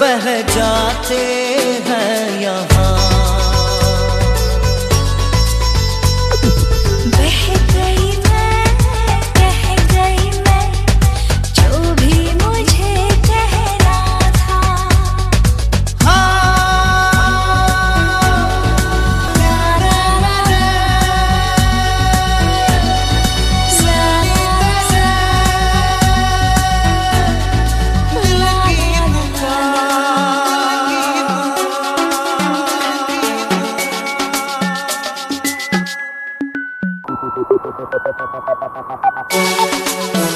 बह जाते हैं यहाँ। Thank you.